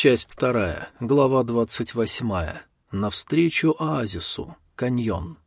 Часть вторая, глава двадцать восьмая. Навстречу оазису. Каньон.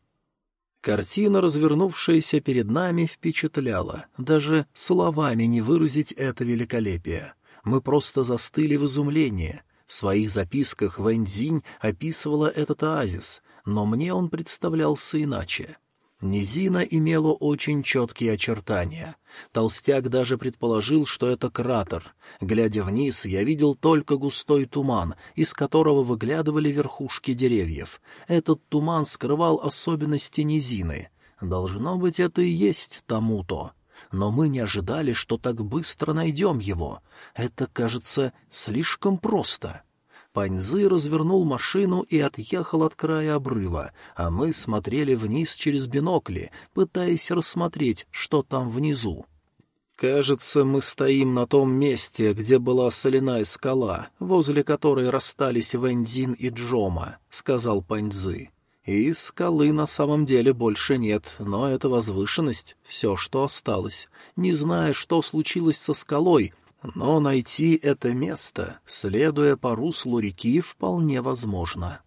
Картина, развернувшаяся перед нами, впечатляла. Даже словами не выразить это великолепие. Мы просто застыли в изумлении. В своих записках Вэньцзинь описывала этот оазис, но мне он представлялся иначе. Низина имела очень четкие очертания. Толстяк даже предположил, что это кратер. Глядя вниз, я видел только густой туман, из которого выглядывали верхушки деревьев. Этот туман скрывал особенности низины. Должно быть, это и есть тому-то. Но мы не ожидали, что так быстро найдем его. Это кажется слишком просто. Паньзы развернул машину и отъехал от края обрыва, а мы смотрели вниз через бинокли, пытаясь рассмотреть, что там внизу. «Кажется, мы стоим на том месте, где была соляная скала, возле которой расстались Вэньцзин и Джома», — сказал Паньзы. «И скалы на самом деле больше нет, но это возвышенность — все, что осталось. Не зная, что случилось со скалой, но найти это место, следуя по руслу реки, вполне возможно.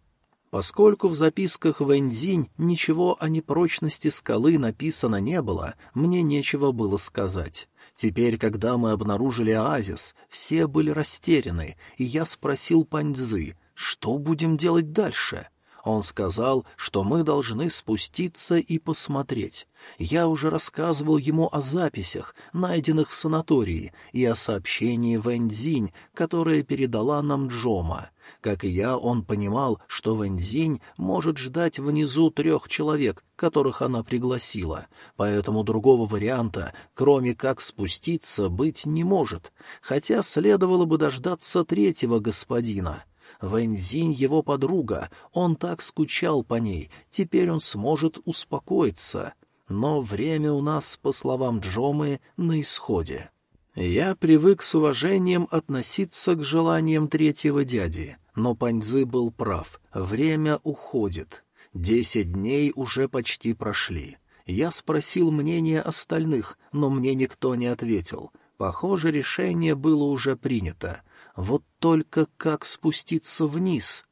Поскольку в записках Вэньцзинь ничего о непрочности скалы написано не было, мне нечего было сказать. Теперь, когда мы обнаружили оазис, все были растеряны, и я спросил Паньцзы, что будем делать дальше — он сказал, что мы должны спуститься и посмотреть. Я уже рассказывал ему о записях, найденных в санатории, и о сообщении Вэньцзинь, которое передала нам Джома. Как и я, он понимал, что Вэньцзинь может ждать внизу трех человек, которых она пригласила, поэтому другого варианта, кроме как спуститься, быть не может, хотя следовало бы дождаться третьего господина — Вэньзинь его подруга, он так скучал по ней, теперь он сможет успокоиться. Но время у нас, по словам Джомы, на исходе. Я привык с уважением относиться к желаниям третьего дяди, но Паньзы был прав, время уходит. Десять дней уже почти прошли. Я спросил мнение остальных, но мне никто не ответил. Похоже, решение было уже принято. Вот только как спуститься вниз?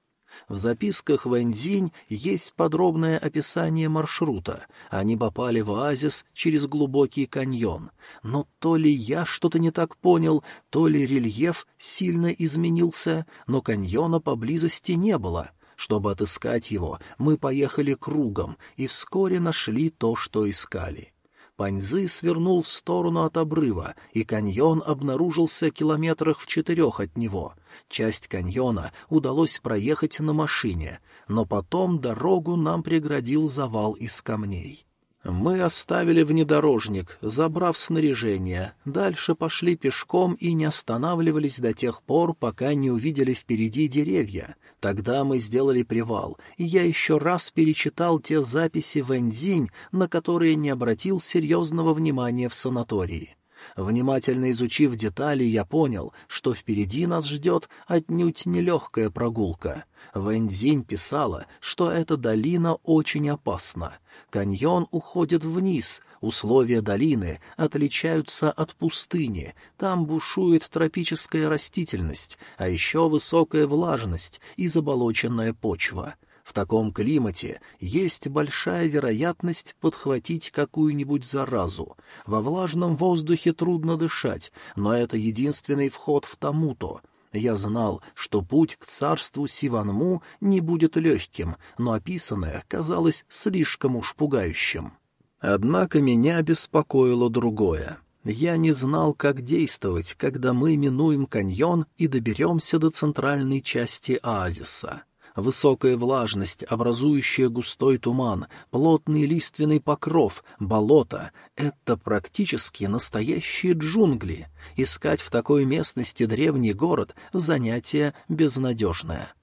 В записках Вэньцзинь есть подробное описание маршрута. Они попали в оазис через глубокий каньон. Но то ли я что-то не так понял, то ли рельеф сильно изменился, но каньона поблизости не было. Чтобы отыскать его, мы поехали кругом и вскоре нашли то, что искали. Паньзы свернул в сторону от обрыва, и каньон обнаружился километрах в четырех от него. Часть каньона удалось проехать на машине, но потом дорогу нам преградил завал из камней. Мы оставили внедорожник, забрав снаряжение, дальше пошли пешком и не останавливались до тех пор, пока не увидели впереди деревья. Тогда мы сделали привал, и я еще раз перечитал те записи Вэньцзинь, на которые не обратил серьезного внимания в санатории. Внимательно изучив детали, я понял, что впереди нас ждет отнюдь нелегкая прогулка. Вэньцзинь писала, что эта долина очень опасна. Каньон уходит вниз, условия долины отличаются от пустыни, там бушует тропическая растительность, а еще высокая влажность и заболоченная почва — в таком климате есть большая вероятность подхватить какую-нибудь заразу. Во влажном воздухе трудно дышать, но это единственный вход в Тамуто. Я знал, что путь к царству Сиванму не будет легким, но описанное казалось слишком уж пугающим. Однако меня беспокоило другое. Я не знал, как действовать, когда мы минуем каньон и доберемся до центральной части оазиса высокая влажность, образующая густой туман, плотный лиственный покров, болото — это практически настоящие джунгли. Искать в такой местности древний город — занятие безнадежное.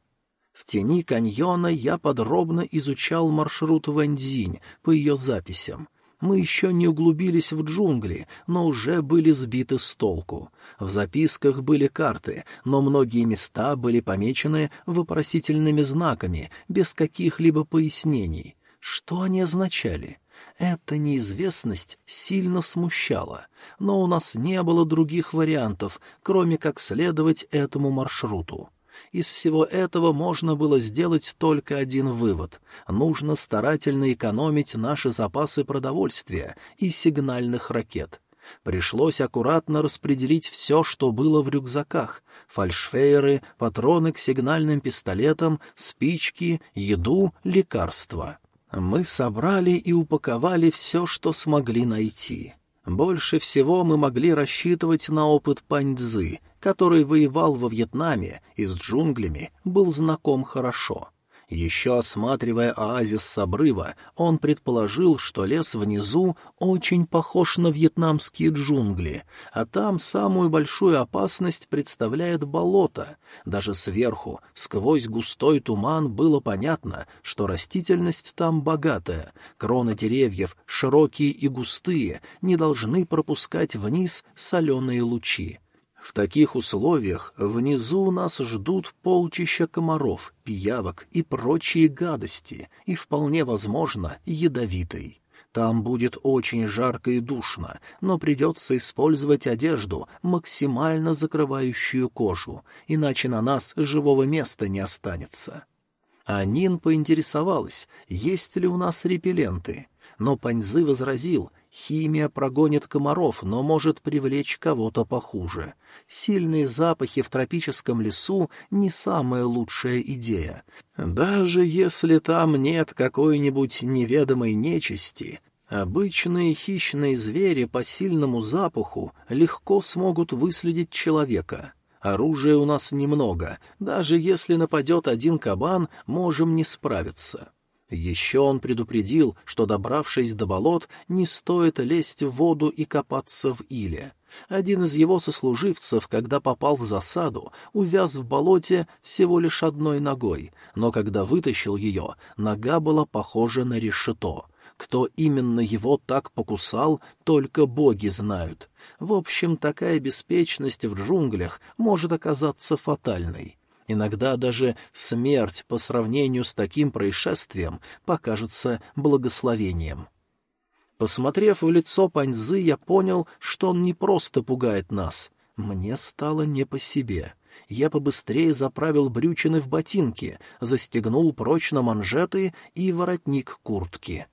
В тени каньона я подробно изучал маршрут Ваньцзинь по ее записям — мы еще не углубились в джунгли, но уже были сбиты с толку. В записках были карты, но многие места были помечены вопросительными знаками, без каких-либо пояснений. Что они означали? Эта неизвестность сильно смущала, но у нас не было других вариантов, кроме как следовать этому маршруту. Из всего этого можно было сделать только один вывод. Нужно старательно экономить наши запасы продовольствия и сигнальных ракет. Пришлось аккуратно распределить все, что было в рюкзаках. Фальшфейеры, патроны к сигнальным пистолетам, спички, еду, лекарства. Мы собрали и упаковали все, что смогли найти. Больше всего мы могли рассчитывать на опыт Паньцзы, который воевал во Вьетнаме и с джунглями был знаком хорошо. Еще осматривая оазис с обрыва, он предположил, что лес внизу очень похож на вьетнамские джунгли, а там самую большую опасность представляет болото. Даже сверху, сквозь густой туман, было понятно, что растительность там богатая, кроны деревьев, широкие и густые, не должны пропускать вниз соленые лучи. В таких условиях внизу нас ждут полчища комаров, пиявок и прочие гадости, и, вполне возможно, ядовитый. Там будет очень жарко и душно, но придется использовать одежду, максимально закрывающую кожу, иначе на нас живого места не останется. А Нин поинтересовалась, есть ли у нас репелленты, но Паньзы возразил, Химия прогонит комаров, но может привлечь кого-то похуже. Сильные запахи в тропическом лесу — не самая лучшая идея. Даже если там нет какой-нибудь неведомой нечисти, обычные хищные звери по сильному запаху легко смогут выследить человека. Оружия у нас немного, даже если нападет один кабан, можем не справиться. Еще он предупредил, что, добравшись до болот, не стоит лезть в воду и копаться в иле. Один из его сослуживцев, когда попал в засаду, увяз в болоте всего лишь одной ногой, но когда вытащил ее, нога была похожа на решето. Кто именно его так покусал, только боги знают. В общем, такая беспечность в джунглях может оказаться фатальной. Иногда даже смерть по сравнению с таким происшествием покажется благословением. Посмотрев в лицо Паньзы, я понял, что он не просто пугает нас. Мне стало не по себе. Я побыстрее заправил брючины в ботинки, застегнул прочно манжеты и воротник куртки.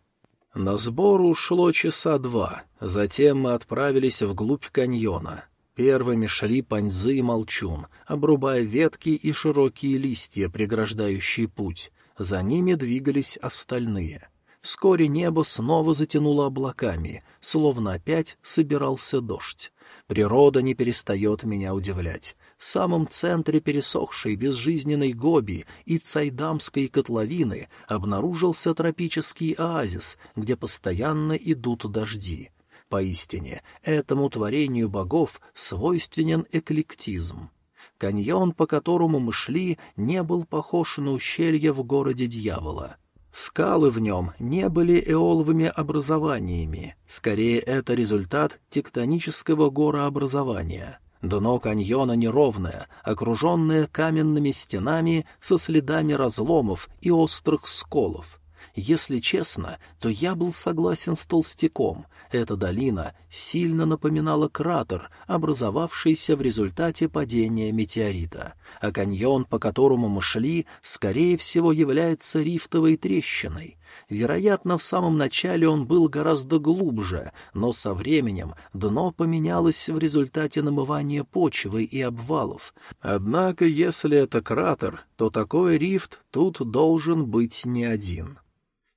На сбор ушло часа два, затем мы отправились вглубь каньона. Первыми шли Паньзы и Молчун, обрубая ветки и широкие листья, преграждающие путь. За ними двигались остальные. Вскоре небо снова затянуло облаками, словно опять собирался дождь. Природа не перестает меня удивлять. В самом центре пересохшей безжизненной Гоби и Цайдамской котловины обнаружился тропический оазис, где постоянно идут дожди. Поистине, этому творению богов свойственен эклектизм. Каньон, по которому мы шли, не был похож на ущелье в городе дьявола. Скалы в нем не были эоловыми образованиями, скорее это результат тектонического горообразования. Дно каньона неровное, окруженное каменными стенами со следами разломов и острых сколов. Если честно, то я был согласен с Толстяком. Эта долина сильно напоминала кратер, образовавшийся в результате падения метеорита. А каньон, по которому мы шли, скорее всего является рифтовой трещиной. Вероятно, в самом начале он был гораздо глубже, но со временем дно поменялось в результате намывания почвы и обвалов. Однако, если это кратер, то такой рифт тут должен быть не один.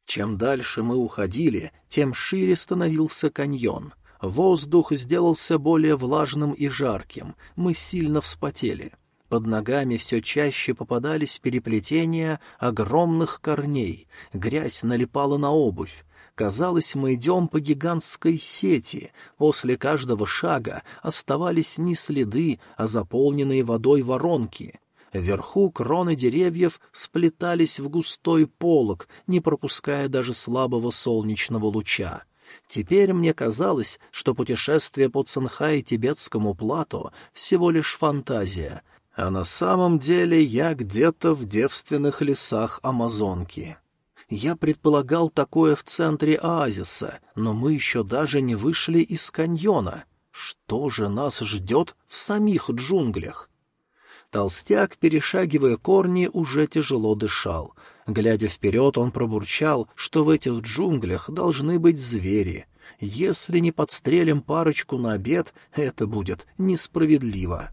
Чем дальше мы уходили, тем шире становился каньон. Воздух сделался более влажным и жарким, мы сильно вспотели. Под ногами все чаще попадались переплетения огромных корней, грязь налипала на обувь. Казалось, мы идем по гигантской сети. После каждого шага оставались не следы, а заполненные водой воронки. Вверху кроны деревьев сплетались в густой полог, не пропуская даже слабого солнечного луча. Теперь мне казалось, что путешествие по Цинхай-Тибетскому плато — всего лишь фантазия, а на самом деле я где-то в девственных лесах Амазонки. Я предполагал такое в центре оазиса, но мы еще даже не вышли из каньона. Что же нас ждет в самих джунглях? Толстяк, перешагивая корни, уже тяжело дышал. Глядя вперед, он пробурчал, что в этих джунглях должны быть звери. Если не подстрелим парочку на обед, это будет несправедливо.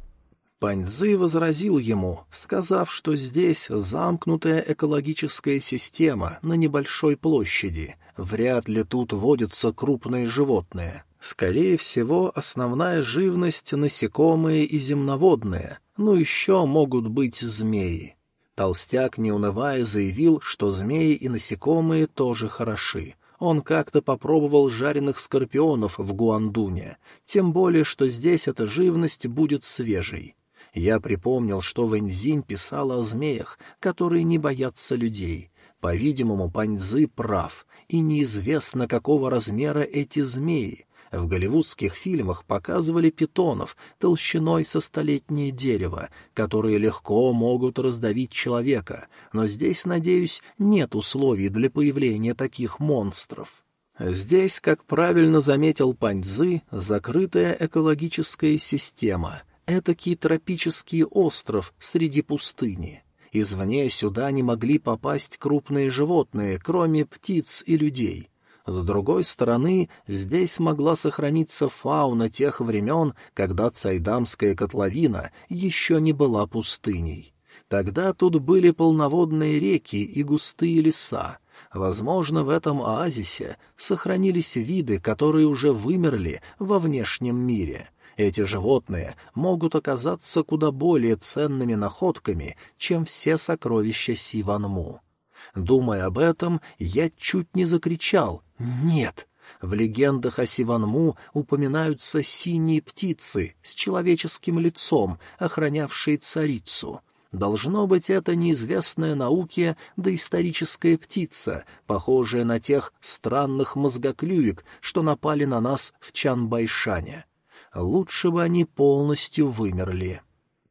Паньзы возразил ему, сказав, что здесь замкнутая экологическая система на небольшой площади, вряд ли тут водятся крупные животные. Скорее всего, основная живность — насекомые и земноводные, но еще могут быть змеи. Толстяк, не унывая, заявил, что змеи и насекомые тоже хороши. Он как-то попробовал жареных скорпионов в Гуандуне, тем более, что здесь эта живность будет свежей. Я припомнил, что Вэньзинь писала о змеях, которые не боятся людей. По-видимому, Паньзы прав, и неизвестно, какого размера эти змеи. В голливудских фильмах показывали питонов толщиной со столетнее дерево, которые легко могут раздавить человека, но здесь, надеюсь, нет условий для появления таких монстров. Здесь, как правильно заметил Паньзы, закрытая экологическая система — этакий тропический остров среди пустыни. Извне сюда не могли попасть крупные животные, кроме птиц и людей. С другой стороны, здесь могла сохраниться фауна тех времен, когда Цайдамская котловина еще не была пустыней. Тогда тут были полноводные реки и густые леса. Возможно, в этом оазисе сохранились виды, которые уже вымерли во внешнем мире — эти животные могут оказаться куда более ценными находками, чем все сокровища Сиванму. Думая об этом, я чуть не закричал «Нет!». В легендах о Сиванму упоминаются синие птицы с человеческим лицом, охранявшие царицу. Должно быть, это неизвестная науке доисторическая птица, похожая на тех странных мозгоклюек, что напали на нас в Чанбайшане. Лучше бы они полностью вымерли.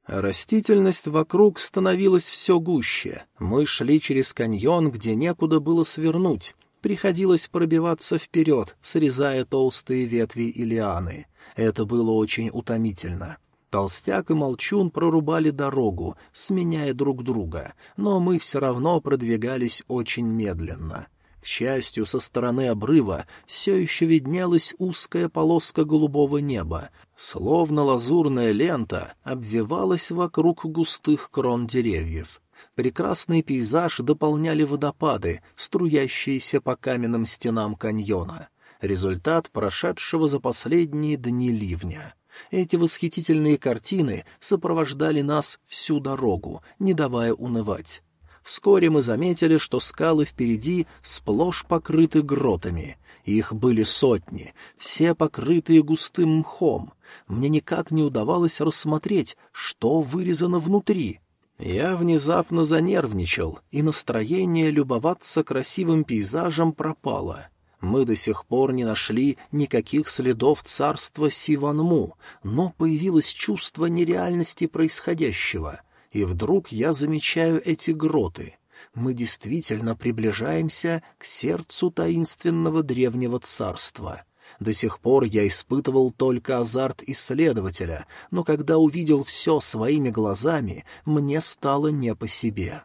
Растительность вокруг становилась все гуще. Мы шли через каньон, где некуда было свернуть. Приходилось пробиваться вперед, срезая толстые ветви и лианы. Это было очень утомительно. Толстяк и Молчун прорубали дорогу, сменяя друг друга, но мы все равно продвигались очень медленно. К счастью, со стороны обрыва все еще виднелась узкая полоска голубого неба, словно лазурная лента обвивалась вокруг густых крон деревьев. Прекрасный пейзаж дополняли водопады, струящиеся по каменным стенам каньона. Результат прошедшего за последние дни ливня. Эти восхитительные картины сопровождали нас всю дорогу, не давая унывать. Вскоре мы заметили, что скалы впереди сплошь покрыты гротами. Их были сотни, все покрытые густым мхом. Мне никак не удавалось рассмотреть, что вырезано внутри. Я внезапно занервничал, и настроение любоваться красивым пейзажем пропало. Мы до сих пор не нашли никаких следов царства Сиванму, но появилось чувство нереальности происходящего — и вдруг я замечаю эти гроты. Мы действительно приближаемся к сердцу таинственного древнего царства. До сих пор я испытывал только азарт исследователя, но когда увидел все своими глазами, мне стало не по себе.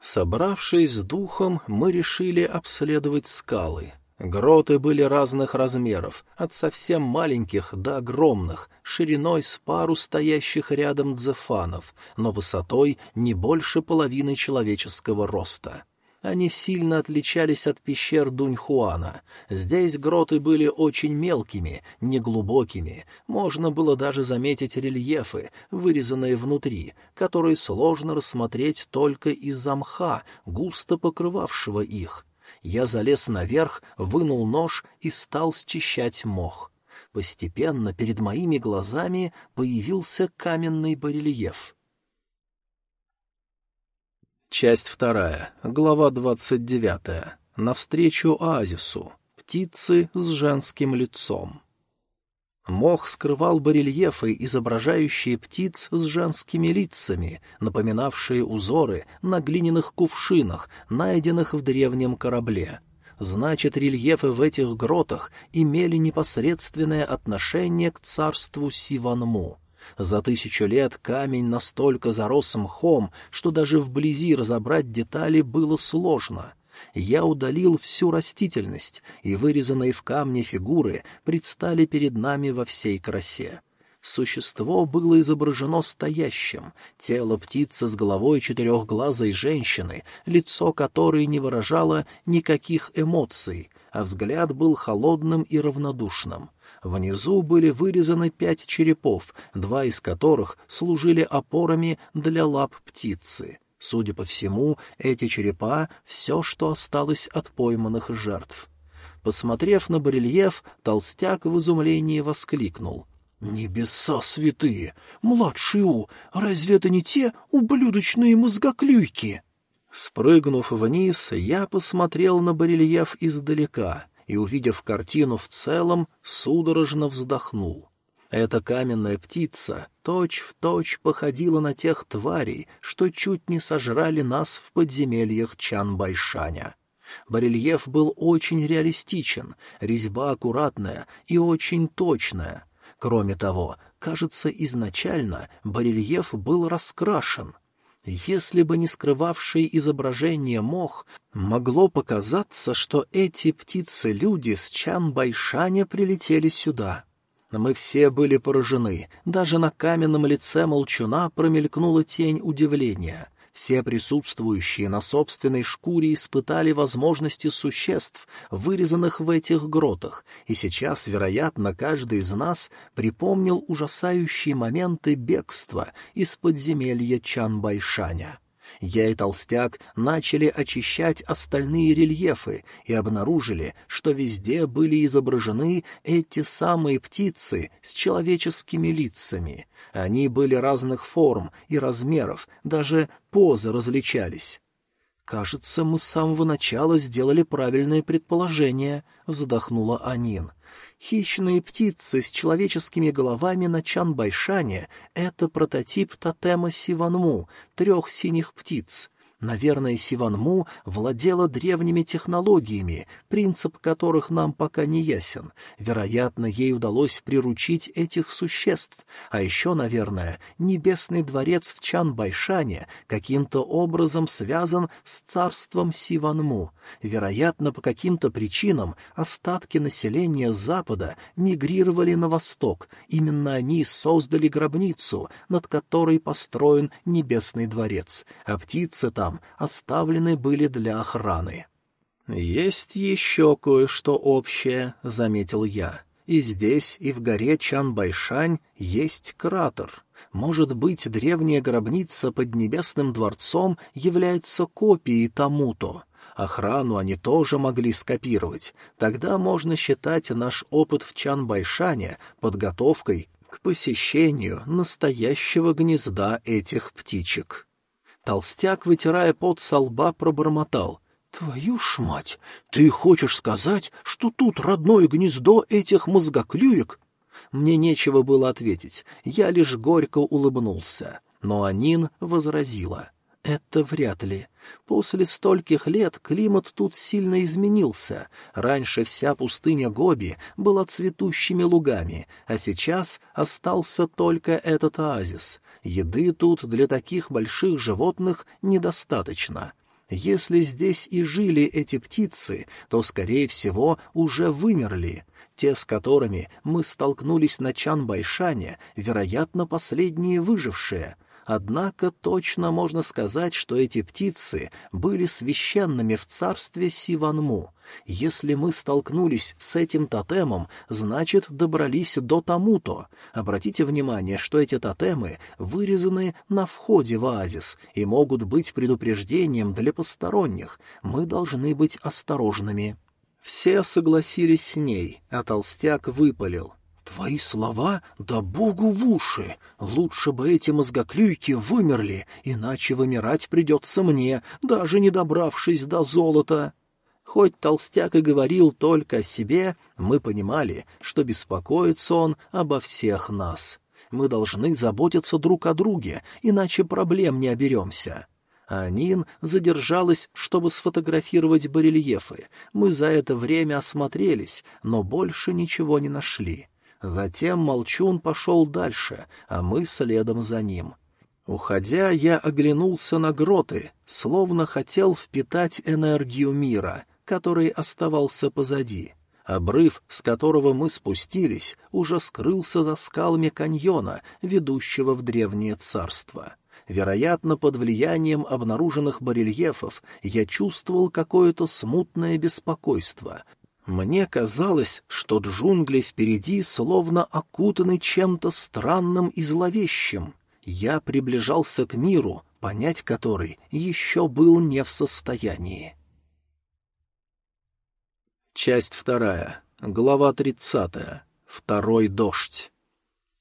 Собравшись с духом, мы решили обследовать скалы — Гроты были разных размеров, от совсем маленьких до огромных, шириной с пару стоящих рядом дзефанов, но высотой не больше половины человеческого роста. Они сильно отличались от пещер Дуньхуана. Здесь гроты были очень мелкими, неглубокими, можно было даже заметить рельефы, вырезанные внутри, которые сложно рассмотреть только из-за мха, густо покрывавшего их — я залез наверх, вынул нож и стал счищать мох. Постепенно перед моими глазами появился каменный барельеф. Часть вторая, глава двадцать девятая. Навстречу оазису. Птицы с женским лицом. Мох скрывал барельефы, изображающие птиц с женскими лицами, напоминавшие узоры на глиняных кувшинах, найденных в древнем корабле. Значит, рельефы в этих гротах имели непосредственное отношение к царству Сиванму. За тысячу лет камень настолько зарос мхом, что даже вблизи разобрать детали было сложно. Я удалил всю растительность, и вырезанные в камне фигуры предстали перед нами во всей красе. Существо было изображено стоящим, тело птицы с головой четырехглазой женщины, лицо которой не выражало никаких эмоций, а взгляд был холодным и равнодушным. Внизу были вырезаны пять черепов, два из которых служили опорами для лап птицы. Судя по всему, эти черепа — все, что осталось от пойманных жертв. Посмотрев на барельеф, толстяк в изумлении воскликнул — «Небеса святые! Младший У, разве это не те ублюдочные мозгоклюйки?» Спрыгнув вниз, я посмотрел на барельеф издалека и, увидев картину в целом, судорожно вздохнул. Эта каменная птица точь-в-точь точь походила на тех тварей, что чуть не сожрали нас в подземельях Чанбайшаня. Барельеф был очень реалистичен, резьба аккуратная и очень точная — Кроме того, кажется, изначально барельеф был раскрашен. Если бы не скрывавший изображение мох, могло показаться, что эти птицы-люди с Чан-Байшаня прилетели сюда. Мы все были поражены, даже на каменном лице молчуна промелькнула тень удивления — все присутствующие на собственной шкуре испытали возможности существ, вырезанных в этих гротах, и сейчас, вероятно, каждый из нас припомнил ужасающие моменты бегства из подземелья Чанбайшаня. Я и Толстяк начали очищать остальные рельефы и обнаружили, что везде были изображены эти самые птицы с человеческими лицами. Они были разных форм и размеров, даже позы различались. «Кажется, мы с самого начала сделали правильное предположение», — вздохнула Анин. Хищные птицы с человеческими головами на Чанбайшане — это прототип тотема Сиванму, трех синих птиц. Наверное, Сиванму владела древними технологиями, принцип которых нам пока не ясен. Вероятно, ей удалось приручить этих существ. А еще, наверное, Небесный дворец в Чанбайшане каким-то образом связан с царством Сиванму. Вероятно, по каким-то причинам остатки населения Запада мигрировали на восток. Именно они создали гробницу, над которой построен Небесный дворец, а птицы там там оставлены были для охраны. «Есть еще кое-что общее», — заметил я. «И здесь, и в горе Чанбайшань есть кратер. Может быть, древняя гробница под Небесным дворцом является копией тому-то». Охрану они тоже могли скопировать. Тогда можно считать наш опыт в Чанбайшане подготовкой к посещению настоящего гнезда этих птичек. Толстяк, вытирая пот со лба, пробормотал. «Твою ж мать! Ты хочешь сказать, что тут родное гнездо этих мозгоклюек?» Мне нечего было ответить, я лишь горько улыбнулся. Но Анин возразила. «Это вряд ли. После стольких лет климат тут сильно изменился. Раньше вся пустыня Гоби была цветущими лугами, а сейчас остался только этот оазис. Еды тут для таких больших животных недостаточно. Если здесь и жили эти птицы, то, скорее всего, уже вымерли. Те, с которыми мы столкнулись на Чанбайшане, вероятно, последние выжившие — Однако точно можно сказать, что эти птицы были священными в царстве Сиванму. Если мы столкнулись с этим тотемом, значит, добрались до Тамуто. Обратите внимание, что эти тотемы вырезаны на входе в оазис и могут быть предупреждением для посторонних. Мы должны быть осторожными. Все согласились с ней, а толстяк выпалил. Твои слова да богу в уши. Лучше бы эти мозгоклюйки вымерли, иначе вымирать придется мне, даже не добравшись до золота. Хоть толстяк и говорил только о себе, мы понимали, что беспокоится он обо всех нас. Мы должны заботиться друг о друге, иначе проблем не оберемся. А Нин задержалась, чтобы сфотографировать барельефы. Мы за это время осмотрелись, но больше ничего не нашли. Затем Молчун пошел дальше, а мы следом за ним. Уходя, я оглянулся на гроты, словно хотел впитать энергию мира, который оставался позади. Обрыв, с которого мы спустились, уже скрылся за скалами каньона, ведущего в древнее царство. Вероятно, под влиянием обнаруженных барельефов я чувствовал какое-то смутное беспокойство. Мне казалось, что джунгли впереди словно окутаны чем-то странным и зловещим. Я приближался к миру, понять который еще был не в состоянии. Часть вторая. Глава тридцатая. Второй дождь.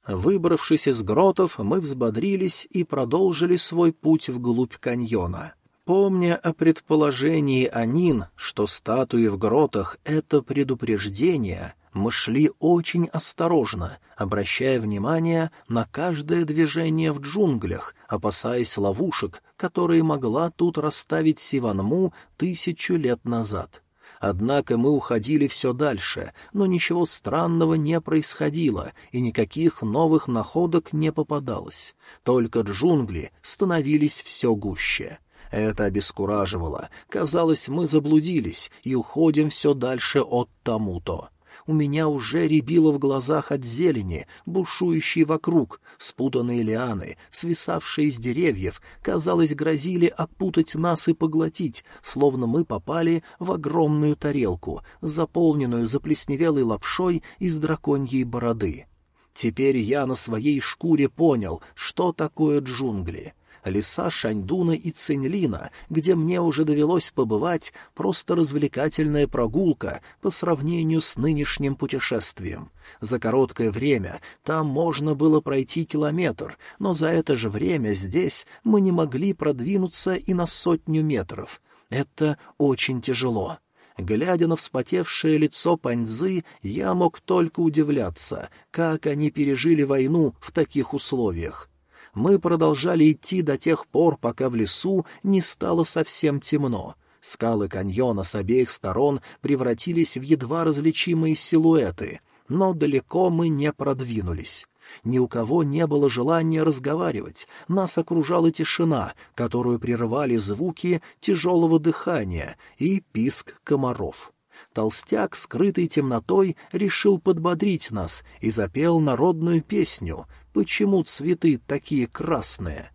Выбравшись из гротов, мы взбодрились и продолжили свой путь вглубь каньона. Помня о предположении Анин, что статуи в гротах — это предупреждение, мы шли очень осторожно, обращая внимание на каждое движение в джунглях, опасаясь ловушек, которые могла тут расставить Сиванму тысячу лет назад. Однако мы уходили все дальше, но ничего странного не происходило, и никаких новых находок не попадалось. Только джунгли становились все гуще. Это обескураживало. Казалось, мы заблудились и уходим все дальше от тому-то у меня уже рябило в глазах от зелени, бушующей вокруг, спутанные лианы, свисавшие с деревьев, казалось, грозили опутать нас и поглотить, словно мы попали в огромную тарелку, заполненную заплесневелой лапшой из драконьей бороды. Теперь я на своей шкуре понял, что такое джунгли — леса Шаньдуна и Цинлина, где мне уже довелось побывать, просто развлекательная прогулка по сравнению с нынешним путешествием. За короткое время там можно было пройти километр, но за это же время здесь мы не могли продвинуться и на сотню метров. Это очень тяжело. Глядя на вспотевшее лицо Паньзы, я мог только удивляться, как они пережили войну в таких условиях мы продолжали идти до тех пор, пока в лесу не стало совсем темно. Скалы каньона с обеих сторон превратились в едва различимые силуэты, но далеко мы не продвинулись. Ни у кого не было желания разговаривать, нас окружала тишина, которую прерывали звуки тяжелого дыхания и писк комаров. Толстяк, скрытый темнотой, решил подбодрить нас и запел народную песню, Почему цветы такие красные?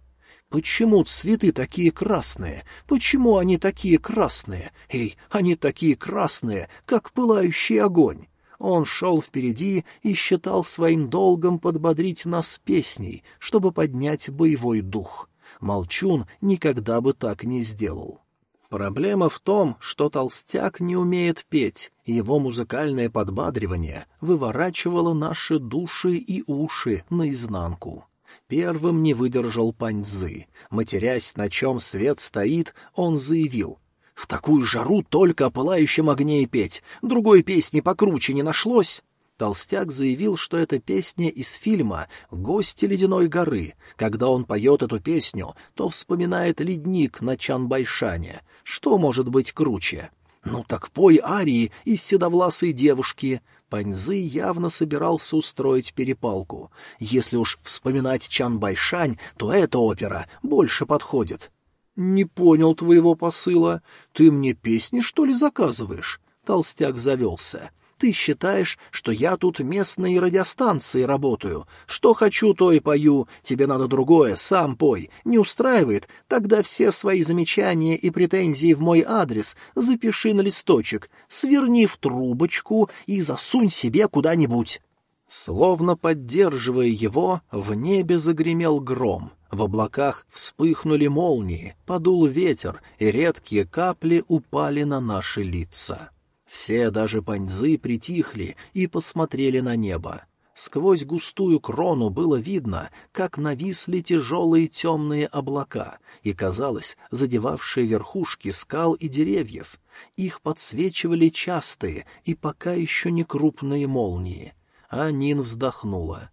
Почему цветы такие красные? Почему они такие красные? Эй, они такие красные, как пылающий огонь. Он шел впереди и считал своим долгом подбодрить нас песней, чтобы поднять боевой дух. Молчун никогда бы так не сделал. Проблема в том, что толстяк не умеет петь, его музыкальное подбадривание выворачивало наши души и уши наизнанку. Первым не выдержал Паньзы. Матерясь, на чем свет стоит, он заявил. «В такую жару только о пылающем огне и петь. Другой песни покруче не нашлось». Толстяк заявил, что это песня из фильма «Гости ледяной горы». Когда он поет эту песню, то вспоминает ледник на Чанбайшане. Что может быть круче? «Ну так пой арии из седовласой девушки». Паньзы явно собирался устроить перепалку. Если уж вспоминать Чан Байшань, то эта опера больше подходит. «Не понял твоего посыла. Ты мне песни, что ли, заказываешь?» Толстяк завелся. Ты считаешь, что я тут местной радиостанции работаю. Что хочу, то и пою. Тебе надо другое, сам пой. Не устраивает? Тогда все свои замечания и претензии в мой адрес запиши на листочек, сверни в трубочку и засунь себе куда-нибудь». Словно поддерживая его, в небе загремел гром. В облаках вспыхнули молнии, подул ветер, и редкие капли упали на наши лица. Все, даже паньзы, притихли и посмотрели на небо. Сквозь густую крону было видно, как нависли тяжелые темные облака, и, казалось, задевавшие верхушки скал и деревьев. Их подсвечивали частые и пока еще не крупные молнии. А Нин вздохнула.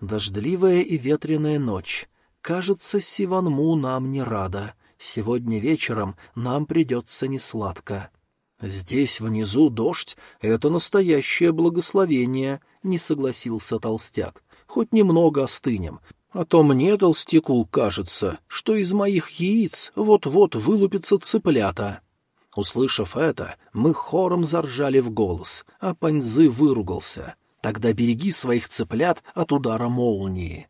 «Дождливая и ветреная ночь. Кажется, Сиванму нам не рада. Сегодня вечером нам придется несладко». Здесь внизу дождь — это настоящее благословение, — не согласился толстяк. Хоть немного остынем, а то мне, толстяку, кажется, что из моих яиц вот-вот вылупятся цыплята. Услышав это, мы хором заржали в голос, а Паньзы выругался. «Тогда береги своих цыплят от удара молнии».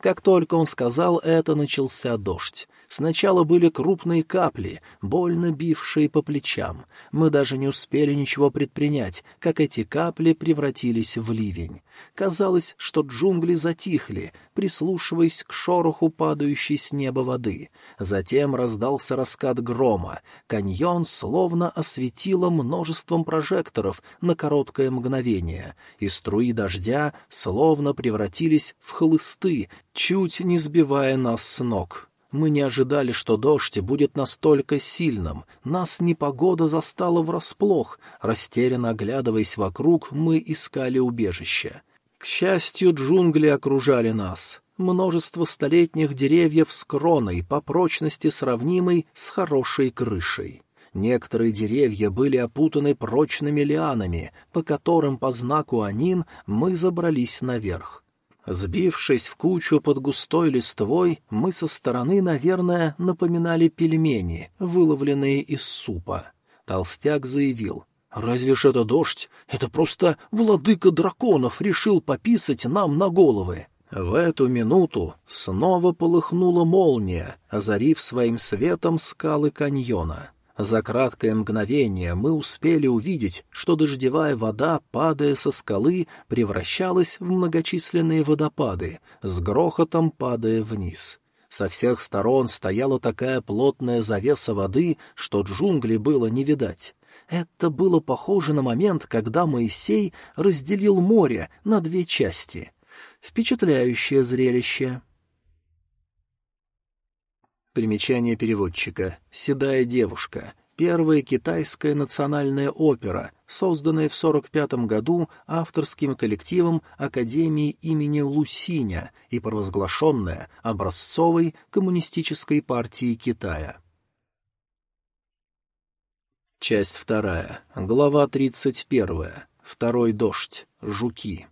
Как только он сказал это, начался дождь. Сначала были крупные капли, больно бившие по плечам. Мы даже не успели ничего предпринять, как эти капли превратились в ливень. Казалось, что джунгли затихли, прислушиваясь к шороху падающей с неба воды. Затем раздался раскат грома. Каньон словно осветило множеством прожекторов на короткое мгновение, и струи дождя словно превратились в хлысты, чуть не сбивая нас с ног. Мы не ожидали, что дождь будет настолько сильным. Нас непогода застала врасплох. Растерянно оглядываясь вокруг, мы искали убежище. К счастью, джунгли окружали нас. Множество столетних деревьев с кроной, по прочности сравнимой с хорошей крышей. Некоторые деревья были опутаны прочными лианами, по которым по знаку Анин мы забрались наверх. Сбившись в кучу под густой листвой, мы со стороны, наверное, напоминали пельмени, выловленные из супа. Толстяк заявил, «Разве ж это дождь? Это просто владыка драконов решил пописать нам на головы». В эту минуту снова полыхнула молния, озарив своим светом скалы каньона. За краткое мгновение мы успели увидеть, что дождевая вода, падая со скалы, превращалась в многочисленные водопады, с грохотом падая вниз. Со всех сторон стояла такая плотная завеса воды, что джунгли было не видать. Это было похоже на момент, когда Моисей разделил море на две части. Впечатляющее зрелище. Примечание переводчика. «Седая девушка». Первая китайская национальная опера, созданная в 1945 году авторским коллективом Академии имени Лусиня и провозглашенная образцовой коммунистической партией Китая. Часть вторая. Глава тридцать первая. Второй дождь. Жуки.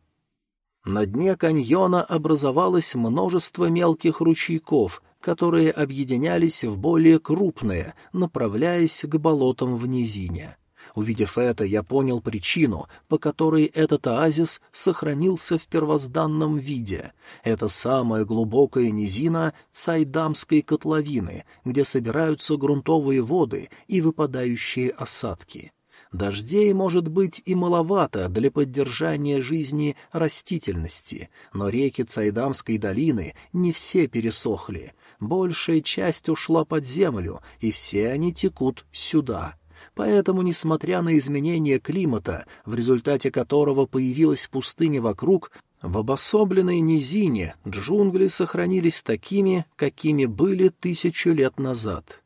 На дне каньона образовалось множество мелких ручейков, которые объединялись в более крупные, направляясь к болотам в низине. Увидев это, я понял причину, по которой этот оазис сохранился в первозданном виде. Это самая глубокая низина Цайдамской котловины, где собираются грунтовые воды и выпадающие осадки. Дождей может быть и маловато для поддержания жизни растительности, но реки Цайдамской долины не все пересохли, большая часть ушла под землю, и все они текут сюда. Поэтому, несмотря на изменение климата, в результате которого появилась пустыня вокруг, в обособленной низине джунгли сохранились такими, какими были тысячу лет назад.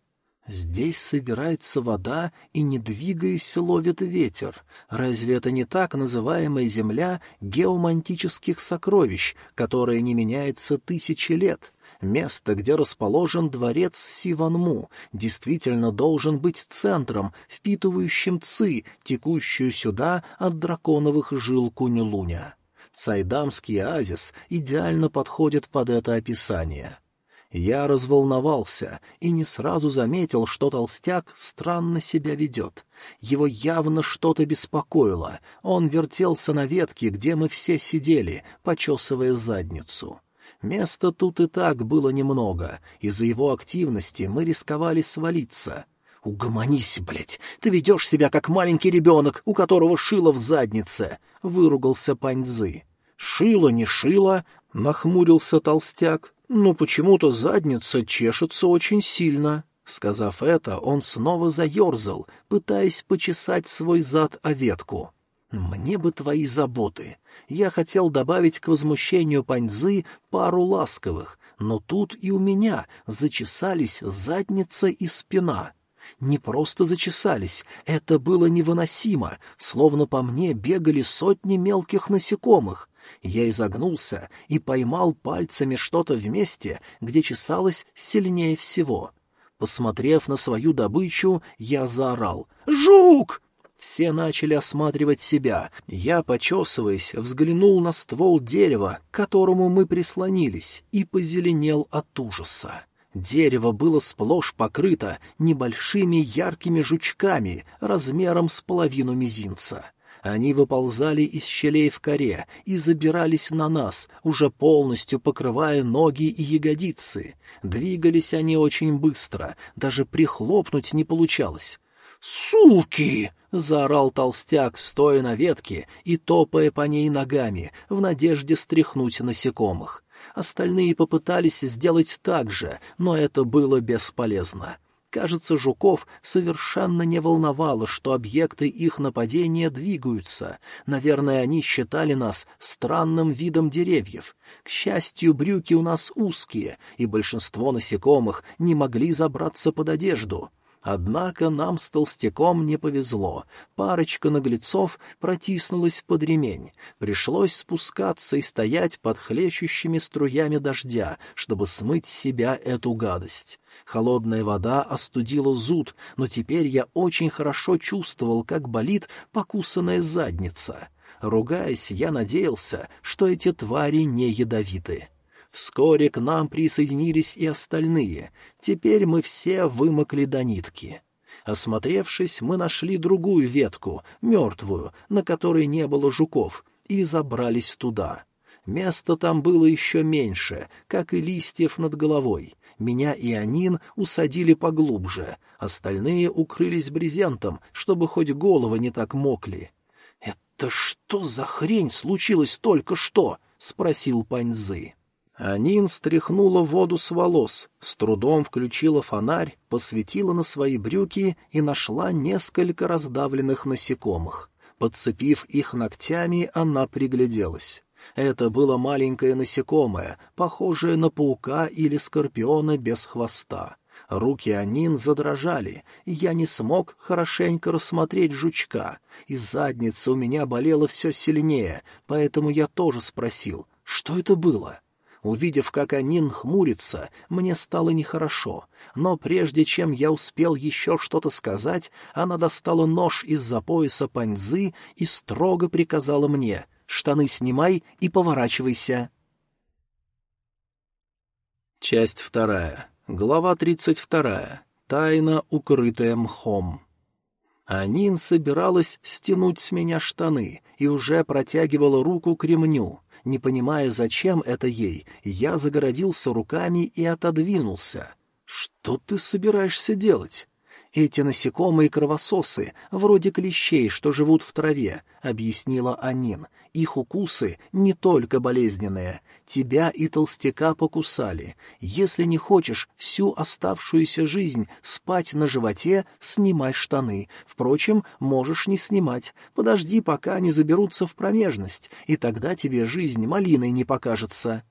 Здесь собирается вода и, не двигаясь, ловит ветер. Разве это не так называемая земля геомантических сокровищ, которая не меняется тысячи лет? Место, где расположен дворец Сиванму, действительно должен быть центром, впитывающим ци, текущую сюда от драконовых жил Кунь-Луня. Цайдамский оазис идеально подходит под это описание. Я разволновался и не сразу заметил, что толстяк странно себя ведет. Его явно что-то беспокоило. Он вертелся на ветке, где мы все сидели, почесывая задницу. Места тут и так было немного. Из-за его активности мы рисковали свалиться. «Угомонись, блядь! Ты ведешь себя, как маленький ребенок, у которого шило в заднице!» — выругался Паньзы. «Шило, не шило!» — нахмурился толстяк. «Но почему-то задница чешется очень сильно». Сказав это, он снова заерзал, пытаясь почесать свой зад о ветку. «Мне бы твои заботы. Я хотел добавить к возмущению Паньзы пару ласковых, но тут и у меня зачесались задница и спина. Не просто зачесались, это было невыносимо, словно по мне бегали сотни мелких насекомых. Я изогнулся и поймал пальцами что-то в месте, где чесалось сильнее всего. Посмотрев на свою добычу, я заорал «Жук!» Все начали осматривать себя. Я, почесываясь, взглянул на ствол дерева, к которому мы прислонились, и позеленел от ужаса. Дерево было сплошь покрыто небольшими яркими жучками размером с половину мизинца. Они выползали из щелей в коре и забирались на нас, уже полностью покрывая ноги и ягодицы. Двигались они очень быстро, даже прихлопнуть не получалось. «Суки!» — заорал толстяк, стоя на ветке и топая по ней ногами, в надежде стряхнуть насекомых. Остальные попытались сделать так же, но это было бесполезно. Кажется, жуков совершенно не волновало, что объекты их нападения двигаются. Наверное, они считали нас странным видом деревьев. К счастью, брюки у нас узкие, и большинство насекомых не могли забраться под одежду. Однако нам с толстяком не повезло. Парочка наглецов протиснулась под ремень. Пришлось спускаться и стоять под хлещущими струями дождя, чтобы смыть с себя эту гадость. Холодная вода остудила зуд, но теперь я очень хорошо чувствовал, как болит покусанная задница. Ругаясь, я надеялся, что эти твари не ядовиты. Вскоре к нам присоединились и остальные. Теперь мы все вымокли до нитки. Осмотревшись, мы нашли другую ветку, мертвую, на которой не было жуков, и забрались туда. Места там было еще меньше, как и листьев над головой. Меня и Анин усадили поглубже, остальные укрылись брезентом, чтобы хоть головы не так мокли. — Это что за хрень случилось только что? — спросил Паньзы. Анин стряхнула воду с волос, с трудом включила фонарь, посветила на свои брюки и нашла несколько раздавленных насекомых. Подцепив их ногтями, она пригляделась. Это было маленькое насекомое, похожее на паука или скорпиона без хвоста. Руки Анин задрожали, и я не смог хорошенько рассмотреть жучка, и задница у меня болела все сильнее, поэтому я тоже спросил, что это было. Увидев, как Анин хмурится, мне стало нехорошо, но прежде чем я успел еще что-то сказать, она достала нож из-за пояса паньзы и строго приказала мне «Штаны снимай и поворачивайся». Часть вторая. Глава тридцать вторая. Тайна, укрытая мхом. Анин собиралась стянуть с меня штаны и уже протягивала руку к ремню. Не понимая, зачем это ей, я загородился руками и отодвинулся. «Что ты собираешься делать?» «Эти насекомые кровососы, вроде клещей, что живут в траве», — объяснила Анин. «Их укусы не только болезненные. Тебя и толстяка покусали. Если не хочешь всю оставшуюся жизнь спать на животе, снимай штаны. Впрочем, можешь не снимать. Подожди, пока они заберутся в промежность, и тогда тебе жизнь малиной не покажется».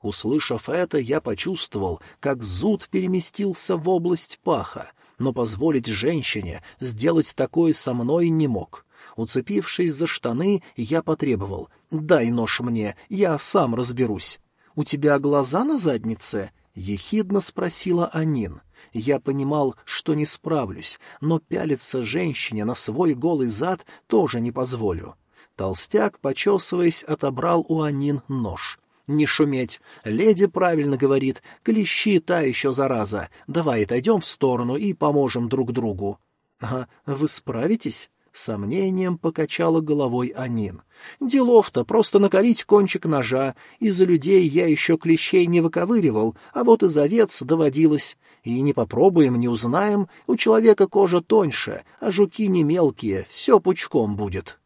Услышав это, я почувствовал, как зуд переместился в область паха, но позволить женщине сделать такое со мной не мог. Уцепившись за штаны, я потребовал «Дай нож мне, я сам разберусь». «У тебя глаза на заднице?» — ехидно спросила Анин. Я понимал, что не справлюсь, но пялиться женщине на свой голый зад тоже не позволю. Толстяк, почесываясь, отобрал у Анин нож. «Не шуметь. Леди правильно говорит. Клещи та еще зараза. Давай отойдем в сторону и поможем друг другу». «А вы справитесь?» Сомнением покачала головой Анин. «Делов-то просто накорить кончик ножа. Из-за людей я еще клещей не выковыривал, а вот из овец доводилось. И не попробуем, не узнаем. У человека кожа тоньше, а жуки не мелкие, все пучком будет».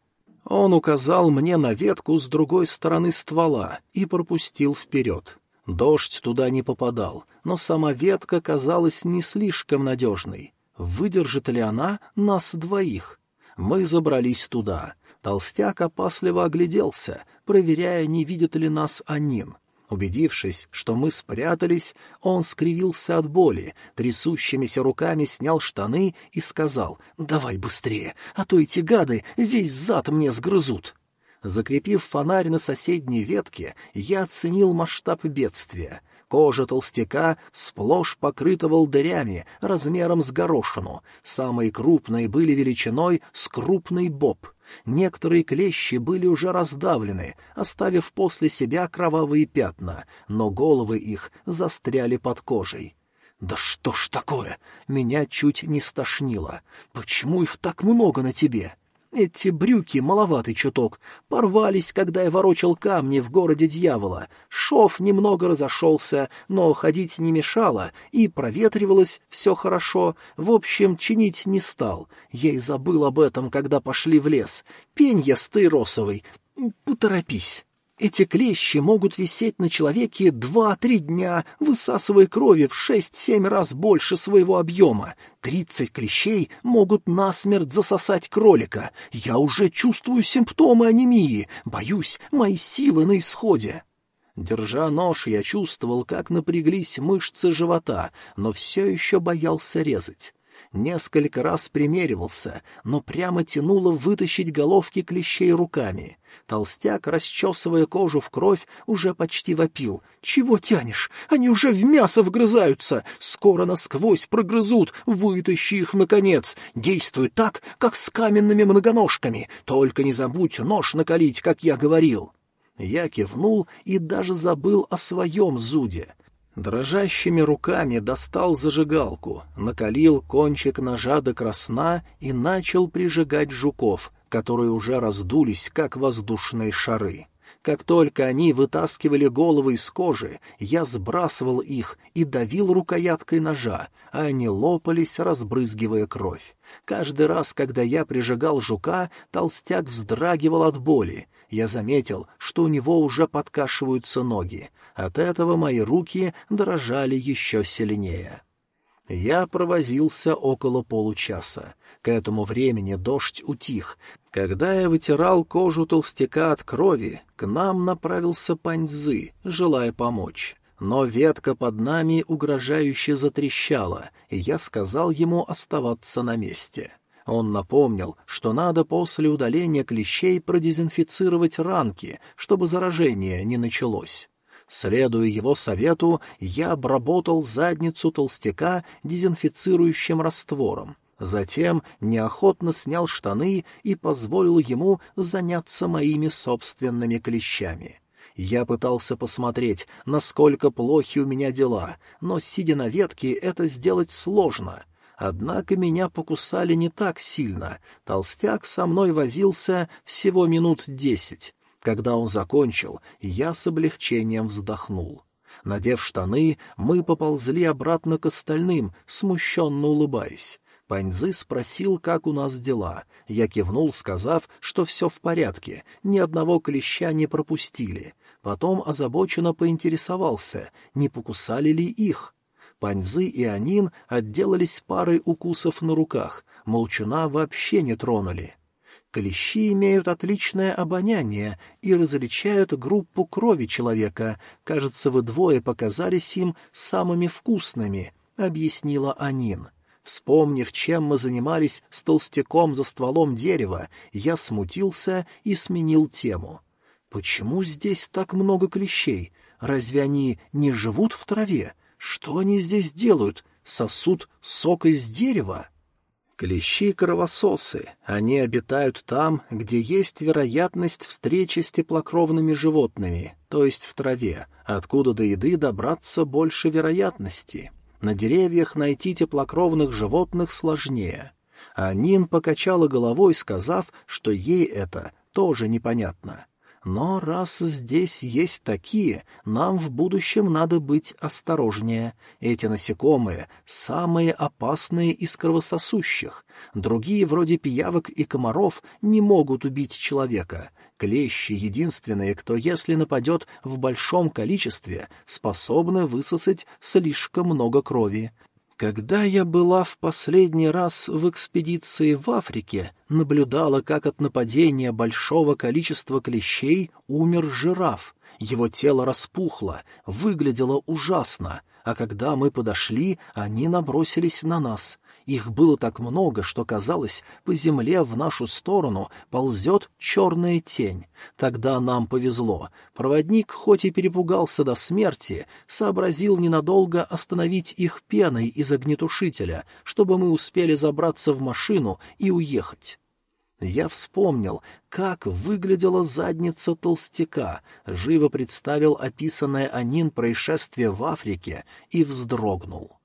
Он указал мне на ветку с другой стороны ствола и пропустил вперед. Дождь туда не попадал, но сама ветка казалась не слишком надежной. Выдержит ли она нас двоих? Мы забрались туда. Толстяк опасливо огляделся, проверяя, не видит ли нас Анин. Убедившись, что мы спрятались, он скривился от боли, трясущимися руками снял штаны и сказал «Давай быстрее, а то эти гады весь зад мне сгрызут». Закрепив фонарь на соседней ветке, я оценил масштаб бедствия. Кожа толстяка сплошь покрыта волдырями размером с горошину. Самые крупные были величиной с крупный боб. Некоторые клещи были уже раздавлены, оставив после себя кровавые пятна, но головы их застряли под кожей. «Да что ж такое? Меня чуть не стошнило. Почему их так много на тебе?» Эти брюки маловатый чуток. Порвались, когда я ворочал камни в городе дьявола. Шов немного разошелся, но ходить не мешало, и проветривалось все хорошо. В общем, чинить не стал. Я и забыл об этом, когда пошли в лес. Пенья стыросовый. Поторопись. Эти клещи могут висеть на человеке два-три дня, высасывая крови в шесть-семь раз больше своего объема. Тридцать клещей могут насмерть засосать кролика. Я уже чувствую симптомы анемии. Боюсь, мои силы на исходе. Держа нож, я чувствовал, как напряглись мышцы живота, но все еще боялся резать. Несколько раз примеривался, но прямо тянуло вытащить головки клещей руками. Толстяк, расчесывая кожу в кровь, уже почти вопил. «Чего тянешь? Они уже в мясо вгрызаются! Скоро насквозь прогрызут! Вытащи их, наконец! Действуй так, как с каменными многоножками! Только не забудь нож накалить, как я говорил!» Я кивнул и даже забыл о своем зуде. Дрожащими руками достал зажигалку, накалил кончик ножа до красна и начал прижигать жуков, которые уже раздулись, как воздушные шары. Как только они вытаскивали головы из кожи, я сбрасывал их и давил рукояткой ножа, а они лопались, разбрызгивая кровь. Каждый раз, когда я прижигал жука, толстяк вздрагивал от боли. Я заметил, что у него уже подкашиваются ноги. От этого мои руки дрожали еще сильнее. Я провозился около получаса. К этому времени дождь утих. Когда я вытирал кожу толстяка от крови, к нам направился паньзы, желая помочь. Но ветка под нами угрожающе затрещала, и я сказал ему оставаться на месте. Он напомнил, что надо после удаления клещей продезинфицировать ранки, чтобы заражение не началось. Следуя его совету, я обработал задницу толстяка дезинфицирующим раствором. Затем неохотно снял штаны и позволил ему заняться моими собственными клещами. Я пытался посмотреть, насколько плохи у меня дела, но, сидя на ветке, это сделать сложно. Однако меня покусали не так сильно. Толстяк со мной возился всего минут десять. Когда он закончил, я с облегчением вздохнул. Надев штаны, мы поползли обратно к остальным, смущенно улыбаясь. Паньзы спросил, как у нас дела. Я кивнул, сказав, что все в порядке, ни одного клеща не пропустили. Потом озабоченно поинтересовался, не покусали ли их. Паньзы и Анин отделались парой укусов на руках, молчуна вообще не тронули. Клещи имеют отличное обоняние и различают группу крови человека. Кажется, вы двое показались им самыми вкусными, — объяснила Анин. Вспомнив, чем мы занимались с толстяком за стволом дерева, я смутился и сменил тему. «Почему здесь так много клещей? Разве они не живут в траве? Что они здесь делают? Сосут сок из дерева?» Клещи-кровососы. Они обитают там, где есть вероятность встречи с теплокровными животными, то есть в траве, откуда до еды добраться больше вероятности. На деревьях найти теплокровных животных сложнее. А Нин покачала головой, сказав, что ей это тоже непонятно. Но раз здесь есть такие, нам в будущем надо быть осторожнее. Эти насекомые — самые опасные из кровососущих. Другие, вроде пиявок и комаров, не могут убить человека. Клещи — единственные, кто, если нападет в большом количестве, способны высосать слишком много крови. Когда я была в последний раз в экспедиции в Африке, наблюдала, как от нападения большого количества клещей умер жираф. Его тело распухло, выглядело ужасно. а когда мы подошли, они набросились на нас. Их было так много, что, казалось, по земле в нашу сторону ползет черная тень. Тогда нам повезло. Проводник, хоть и перепугался до смерти, сообразил ненадолго остановить их пеной из огнетушителя, чтобы мы успели забраться в машину и уехать. Я вспомнил, как выглядела задница толстяка, живо представил описанное Анин происшествие в Африке и вздрогнул.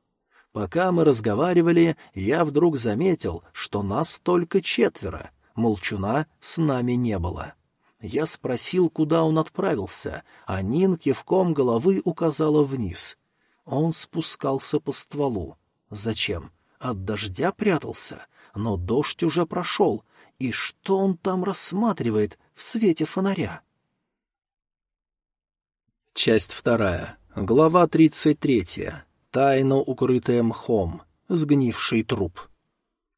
Пока мы разговаривали, я вдруг заметил, что нас только четверо, молчуна с нами не было. Я спросил, куда он отправился, а Нин кивком головы указала вниз. Он спускался по стволу. Зачем? От дождя прятался? Но дождь уже прошел. И что он там рассматривает в свете фонаря? Часть вторая. Глава тридцать третья тайно укрытая мхом, сгнивший труп.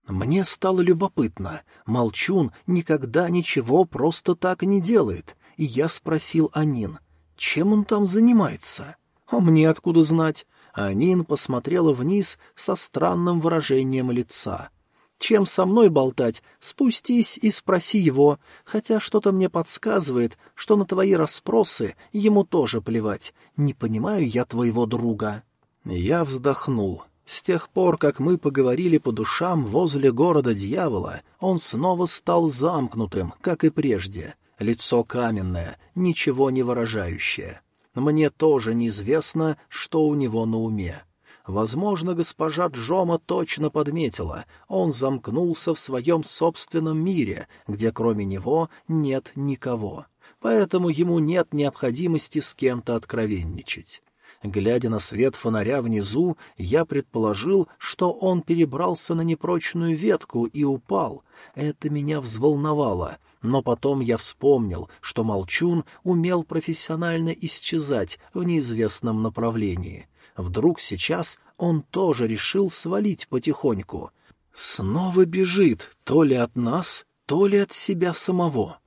Мне стало любопытно. Молчун никогда ничего просто так не делает, и я спросил Анин, чем он там занимается? А мне откуда знать? Анин посмотрела вниз со странным выражением лица. Чем со мной болтать, спустись и спроси его, хотя что-то мне подсказывает, что на твои расспросы ему тоже плевать. Не понимаю я твоего друга. Я вздохнул. С тех пор, как мы поговорили по душам возле города дьявола, он снова стал замкнутым, как и прежде. Лицо каменное, ничего не выражающее. Мне тоже неизвестно, что у него на уме. Возможно, госпожа Джома точно подметила, он замкнулся в своем собственном мире, где кроме него нет никого. Поэтому ему нет необходимости с кем-то откровенничать. Глядя на свет фонаря внизу, я предположил, что он перебрался на непрочную ветку и упал. Это меня взволновало, но потом я вспомнил, что Молчун умел профессионально исчезать в неизвестном направлении. Вдруг сейчас он тоже решил свалить потихоньку. Снова бежит, то ли от нас, то ли от себя самого.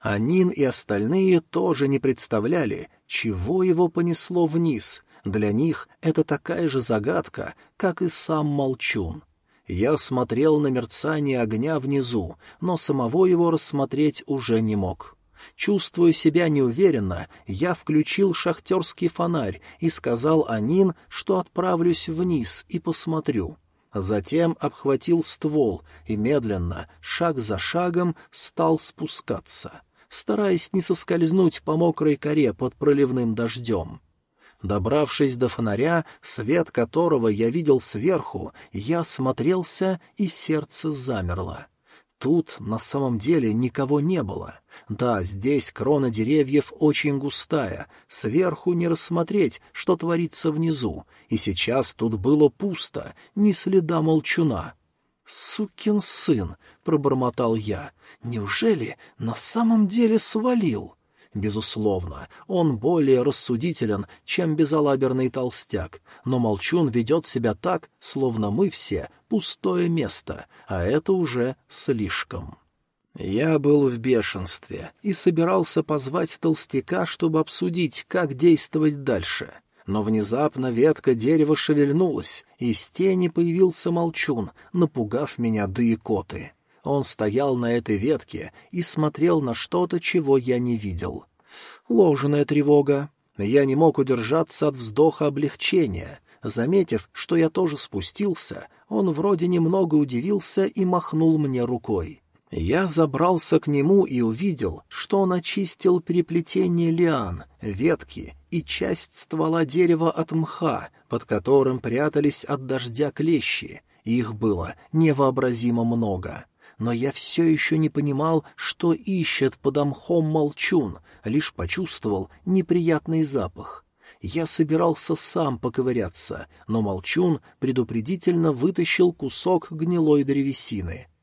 Анин и остальные тоже не представляли, чего его понесло вниз. Для них это такая же загадка, как и сам Молчун. Я смотрел на мерцание огня внизу, но самого его рассмотреть уже не мог. Чувствуя себя неуверенно, я включил шахтерский фонарь и сказал Анин, что отправлюсь вниз и посмотрю. Затем обхватил ствол и медленно, шаг за шагом, стал спускаться стараясь не соскользнуть по мокрой коре под проливным дождем. Добравшись до фонаря, свет которого я видел сверху, я смотрелся, и сердце замерло. Тут на самом деле никого не было. Да, здесь крона деревьев очень густая, сверху не рассмотреть, что творится внизу, и сейчас тут было пусто, ни следа молчуна. «Сукин сын!» — пробормотал я. «Неужели на самом деле свалил?» Безусловно, он более рассудителен, чем безалаберный толстяк, но Молчун ведет себя так, словно мы все — пустое место, а это уже слишком. Я был в бешенстве и собирался позвать толстяка, чтобы обсудить, как действовать дальше — но внезапно ветка дерева шевельнулась, и из тени появился молчун, напугав меня до икоты. Он стоял на этой ветке и смотрел на что-то, чего я не видел. Ложная тревога. Я не мог удержаться от вздоха облегчения. Заметив, что я тоже спустился, он вроде немного удивился и махнул мне рукой. Я забрался к нему и увидел, что он очистил переплетение лиан, ветки и часть ствола дерева от мха, под которым прятались от дождя клещи. Их было невообразимо много. Но я все еще не понимал, что ищет под мхом молчун, лишь почувствовал неприятный запах. Я собирался сам поковыряться, но молчун предупредительно вытащил кусок гнилой древесины —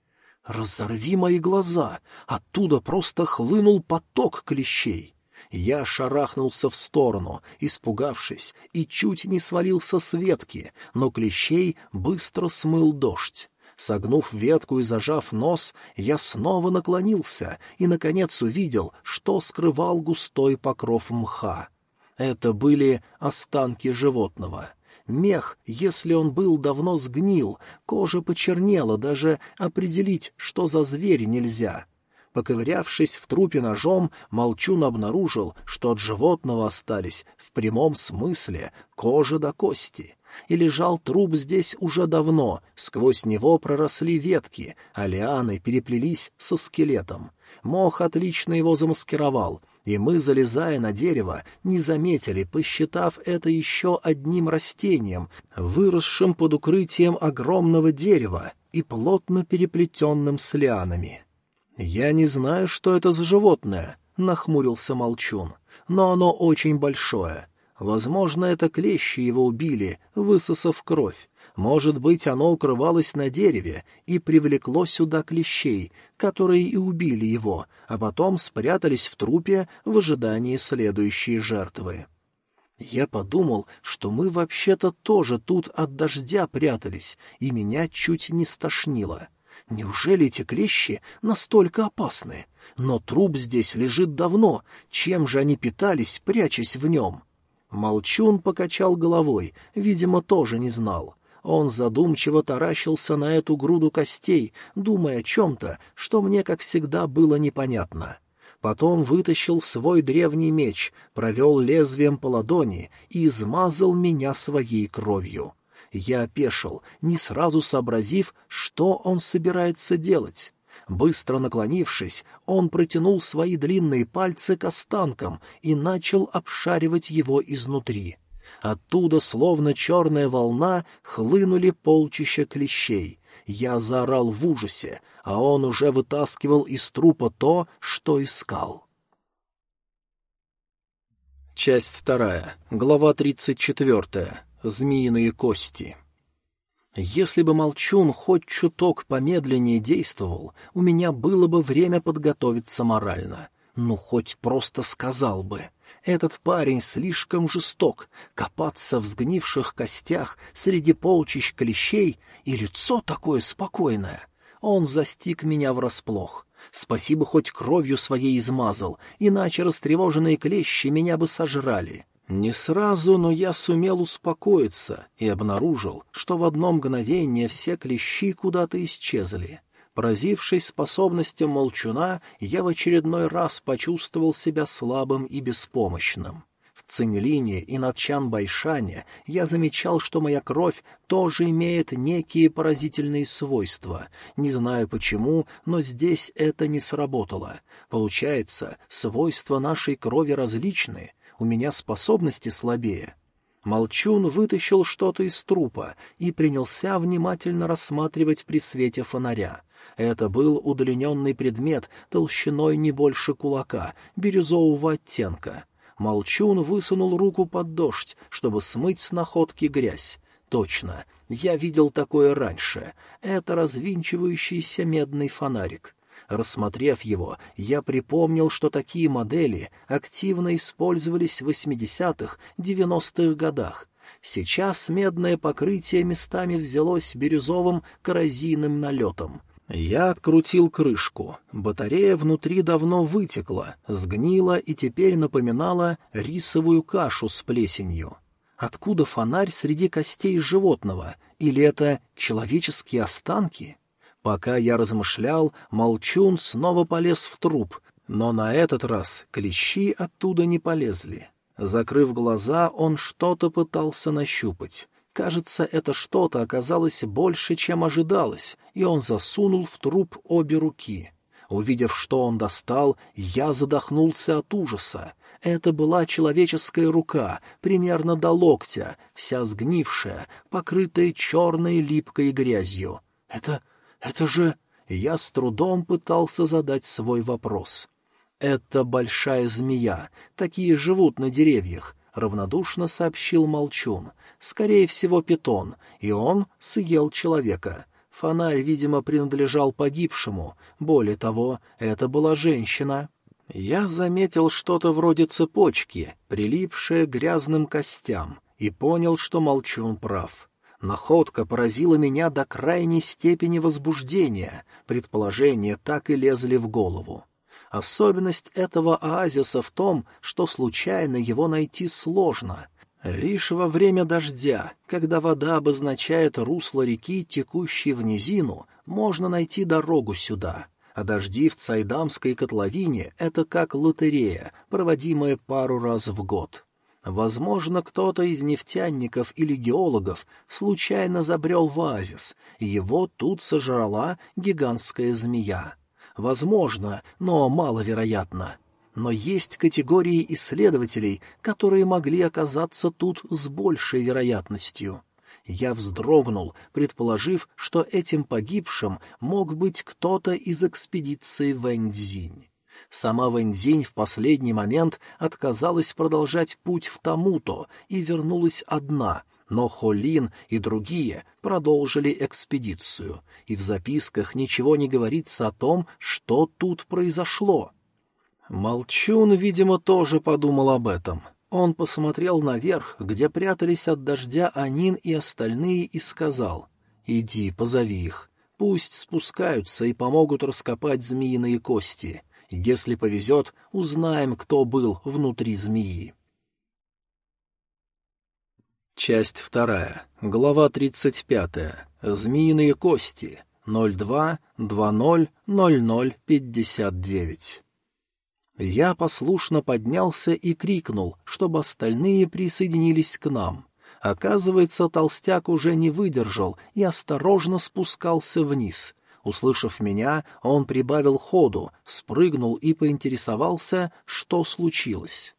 Разорви мои глаза! Оттуда просто хлынул поток клещей. Я шарахнулся в сторону, испугавшись, и чуть не свалился с ветки, но клещей быстро смыл дождь. Согнув ветку и зажав нос, я снова наклонился и, наконец, увидел, что скрывал густой покров мха. Это были останки животного — Мех, если он был давно сгнил, кожа почернела, даже определить, что за зверь, нельзя. Поковырявшись в трупе ножом, Молчун обнаружил, что от животного остались, в прямом смысле, кожа до кости. И лежал труп здесь уже давно, сквозь него проросли ветки, а лианы переплелись со скелетом. Мох отлично его замаскировал, и мы, залезая на дерево, не заметили, посчитав это еще одним растением, выросшим под укрытием огромного дерева и плотно переплетенным с лианами. «Я не знаю, что это за животное», — нахмурился Молчун, — «но оно очень большое. Возможно, это клещи его убили, высосав кровь. Может быть, оно укрывалось на дереве и привлекло сюда клещей, которые и убили его, а потом спрятались в трупе в ожидании следующей жертвы. Я подумал, что мы вообще-то тоже тут от дождя прятались, и меня чуть не стошнило. Неужели эти клещи настолько опасны? Но труп здесь лежит давно, чем же они питались, прячась в нем? Молчун покачал головой, видимо, тоже не знал. Он задумчиво таращился на эту груду костей, думая о чем-то, что мне, как всегда, было непонятно. Потом вытащил свой древний меч, провел лезвием по ладони и измазал меня своей кровью. Я опешил, не сразу сообразив, что он собирается делать. Быстро наклонившись, он протянул свои длинные пальцы к останкам и начал обшаривать его изнутри. Оттуда, словно черная волна, хлынули полчища клещей. Я заорал в ужасе, а он уже вытаскивал из трупа то, что искал. Часть вторая, глава тридцать четвертая. Змеиные кости. Если бы Молчун хоть чуток помедленнее действовал, у меня было бы время подготовиться морально. Ну, хоть просто сказал бы. Этот парень слишком жесток, копаться в сгнивших костях среди полчищ клещей, и лицо такое спокойное. Он застиг меня врасплох. Спасибо, хоть кровью своей измазал, иначе растревоженные клещи меня бы сожрали. Не сразу, но я сумел успокоиться и обнаружил, что в одно мгновение все клещи куда-то исчезли. Поразившись способностям молчуна, я в очередной раз почувствовал себя слабым и беспомощным. В Цинлине и на Чан-Байшане я замечал, что моя кровь тоже имеет некие поразительные свойства. Не знаю почему, но здесь это не сработало. Получается, свойства нашей крови различны, у меня способности слабее. Молчун вытащил что-то из трупа и принялся внимательно рассматривать при свете фонаря. Это был удлиненный предмет толщиной не больше кулака, бирюзового оттенка. Молчун высунул руку под дождь, чтобы смыть с находки грязь. Точно, я видел такое раньше. Это развинчивающийся медный фонарик. Рассмотрев его, я припомнил, что такие модели активно использовались в 80-х, 90-х годах. Сейчас медное покрытие местами взялось бирюзовым коррозийным налетом. Я открутил крышку. Батарея внутри давно вытекла, сгнила и теперь напоминала рисовую кашу с плесенью. Откуда фонарь среди костей животного? Или это человеческие останки? Пока я размышлял, Молчун снова полез в труп, но на этот раз клещи оттуда не полезли. Закрыв глаза, он что-то пытался нащупать. Кажется, это что-то оказалось больше, чем ожидалось, и он засунул в труп обе руки. Увидев, что он достал, я задохнулся от ужаса. Это была человеческая рука, примерно до локтя, вся сгнившая, покрытая черной липкой грязью. Это... это же... Я с трудом пытался задать свой вопрос. «Это большая змея. Такие живут на деревьях», — равнодушно сообщил Молчун. Скорее всего, питон, и он съел человека. Фонарь, видимо, принадлежал погибшему. Более того, это была женщина. Я заметил что-то вроде цепочки, прилипшее к грязным костям, и понял, что молчун прав. Находка поразила меня до крайней степени возбуждения, предположения так и лезли в голову. Особенность этого оазиса в том, что случайно его найти сложно. Лишь во время дождя, когда вода обозначает русло реки, текущей в низину, можно найти дорогу сюда. А дожди в Цайдамской котловине — это как лотерея, проводимая пару раз в год. Возможно, кто-то из нефтяников или геологов случайно забрел в оазис, и его тут сожрала гигантская змея. Возможно, но маловероятно. Но есть категории исследователей, которые могли оказаться тут с большей вероятностью. Я вздрогнул, предположив, что этим погибшим мог быть кто-то из экспедиции Вэньцзинь. Сама Вэньцзинь в последний момент отказалась продолжать путь в Тамуто и вернулась одна, но Холин и другие продолжили экспедицию, и в записках ничего не говорится о том, что тут произошло. Молчун, видимо, тоже подумал об этом. Он посмотрел наверх, где прятались от дождя Анин и остальные, и сказал, «Иди, позови их. Пусть спускаются и помогут раскопать змеиные кости. Если повезет, узнаем, кто был внутри змеи». Часть вторая. Глава тридцать пятая. Змеиные кости. 02-20-00-59. Я послушно поднялся и крикнул, чтобы остальные присоединились к нам. Оказывается, толстяк уже не выдержал и осторожно спускался вниз. Услышав меня, он прибавил ходу, спрыгнул и поинтересовался, что случилось.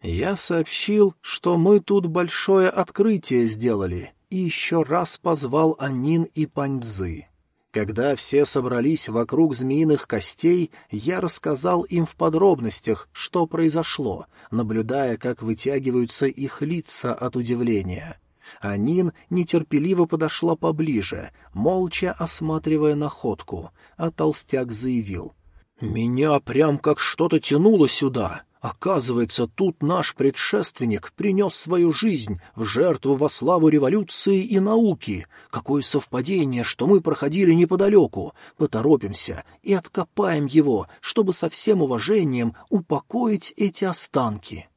Я сообщил, что мы тут большое открытие сделали, и еще раз позвал Анин и Паньцзы. Когда все собрались вокруг змеиных костей, я рассказал им в подробностях, что произошло, наблюдая, как вытягиваются их лица от удивления. Анин нетерпеливо подошла поближе, молча осматривая находку, а толстяк заявил. «Меня прям как что-то тянуло сюда. Оказывается, тут наш предшественник принес свою жизнь в жертву во славу революции и науки. Какое совпадение, что мы проходили неподалеку. Поторопимся и откопаем его, чтобы со всем уважением упокоить эти останки.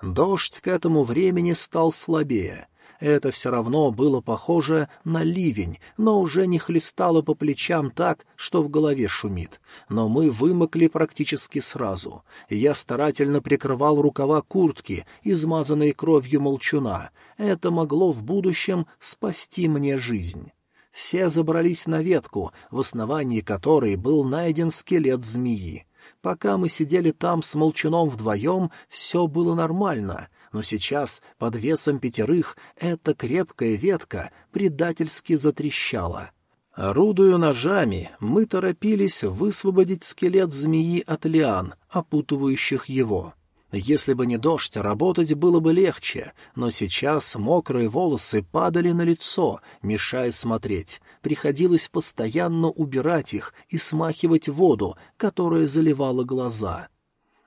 Дождь к этому времени стал слабее. Это все равно было похоже на ливень, но уже не хлестало по плечам так, что в голове шумит. Но мы вымокли практически сразу. Я старательно прикрывал рукава куртки, измазанной кровью молчуна. Это могло в будущем спасти мне жизнь. Все забрались на ветку, в основании которой был найден скелет змеи. Пока мы сидели там с молчуном вдвоем, все было нормально — но сейчас под весом пятерых эта крепкая ветка предательски затрещала. Орудуя ножами, мы торопились высвободить скелет змеи от лиан, опутывающих его. Если бы не дождь, работать было бы легче, но сейчас мокрые волосы падали на лицо, мешая смотреть. Приходилось постоянно убирать их и смахивать воду, которая заливала глаза.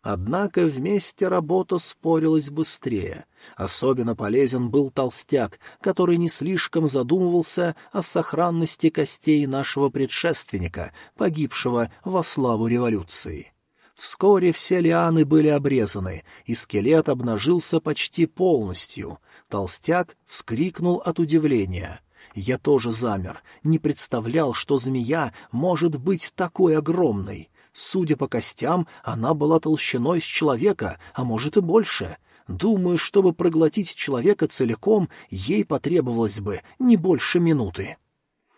Однако вместе работа спорилась быстрее. Особенно полезен был толстяк, который не слишком задумывался о сохранности костей нашего предшественника, погибшего во славу революции. Вскоре все лианы были обрезаны, и скелет обнажился почти полностью. Толстяк вскрикнул от удивления. Я тоже замер, не представлял, что змея может быть такой огромной. Судя по костям, она была толщиной с человека, а может и больше. Думаю, чтобы проглотить человека целиком, ей потребовалось бы не больше минуты.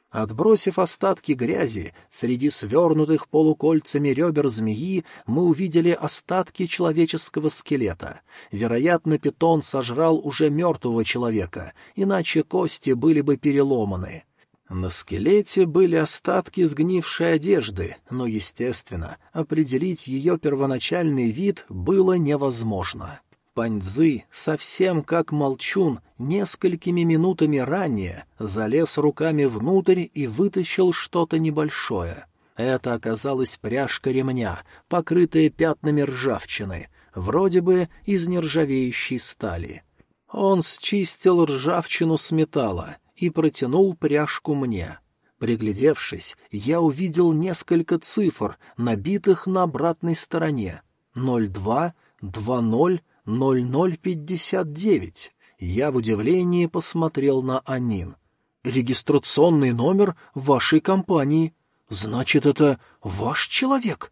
Отбросив остатки грязи, среди свернутых полукольцами ребер змеи мы увидели остатки человеческого скелета. Вероятно, питон сожрал уже мертвого человека, иначе кости были бы переломаны. На скелете были остатки сгнившей одежды, но, естественно, определить ее первоначальный вид было невозможно. Паньцзы, совсем как молчун, несколькими минутами ранее залез руками внутрь и вытащил что-то небольшое. Это оказалась пряжка ремня, покрытая пятнами ржавчины, вроде бы из нержавеющей стали. Он счистил ржавчину с металла и протянул пряжку мне. Приглядевшись, я увидел несколько цифр, набитых на обратной стороне. 02, 20, 0059. Я в удивлении посмотрел на Анин. «Регистрационный номер вашей компании. Значит, это ваш человек?»